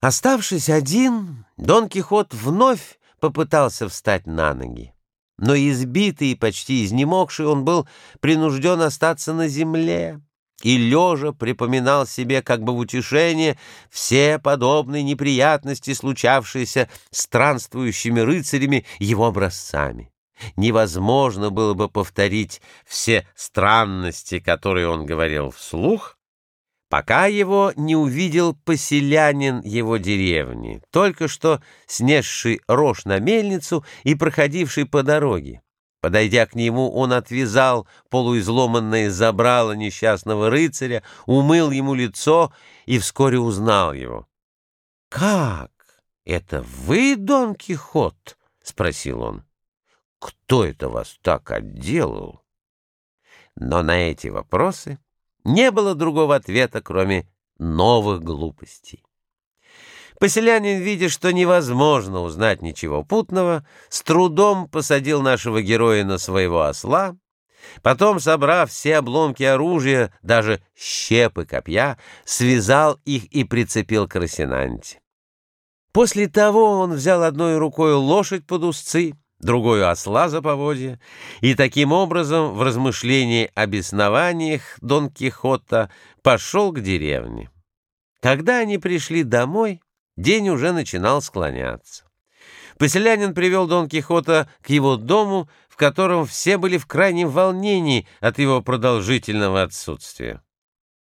Оставшись один, Дон Кихот вновь попытался встать на ноги. Но избитый и почти изнемогший он был принужден остаться на земле и, лежа, припоминал себе как бы в утешение все подобные неприятности, случавшиеся странствующими рыцарями его образцами. Невозможно было бы повторить все странности, которые он говорил вслух, пока его не увидел поселянин его деревни, только что снесший рожь на мельницу и проходивший по дороге. Подойдя к нему, он отвязал полуизломанное забрало несчастного рыцаря, умыл ему лицо и вскоре узнал его. — Как? Это вы, Дон Кихот? — спросил он. — Кто это вас так отделал? Но на эти вопросы не было другого ответа, кроме новых глупостей. Поселянин, видя, что невозможно узнать ничего путного, с трудом посадил нашего героя на своего осла, потом, собрав все обломки оружия, даже щепы копья, связал их и прицепил к Росинанте. После того он взял одной рукой лошадь под узцы, другую осла за поводья, и таким образом в размышлении об основаниях Дон Кихота пошел к деревне. Когда они пришли домой, день уже начинал склоняться. Поселянин привел Дон Кихота к его дому, в котором все были в крайнем волнении от его продолжительного отсутствия.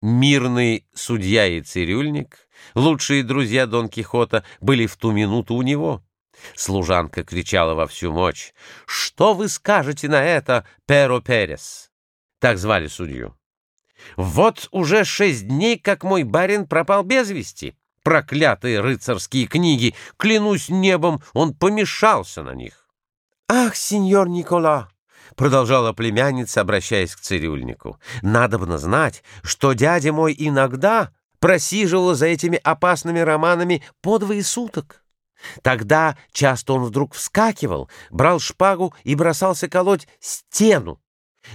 Мирный судья и цирюльник, лучшие друзья Дон Кихота, были в ту минуту у него — Служанка кричала во всю мощь. «Что вы скажете на это, Перо Перес?» Так звали судью. «Вот уже шесть дней, как мой барин пропал без вести. Проклятые рыцарские книги! Клянусь небом, он помешался на них!» «Ах, сеньор Никола!» — продолжала племянница, обращаясь к цирюльнику. «Надобно знать, что дядя мой иногда просиживал за этими опасными романами по двое суток». Тогда часто он вдруг вскакивал, брал шпагу и бросался колоть стену.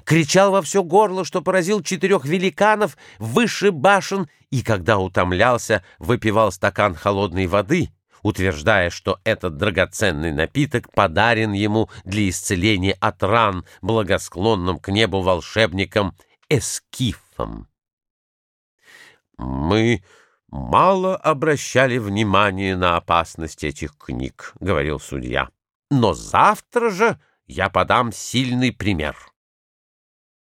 Кричал во все горло, что поразил четырех великанов выше башен, и, когда утомлялся, выпивал стакан холодной воды, утверждая, что этот драгоценный напиток подарен ему для исцеления от ран благосклонным к небу волшебникам Эскифом. «Мы мало обращали внимания на опасность этих книг, — говорил судья. Но завтра же я подам сильный пример.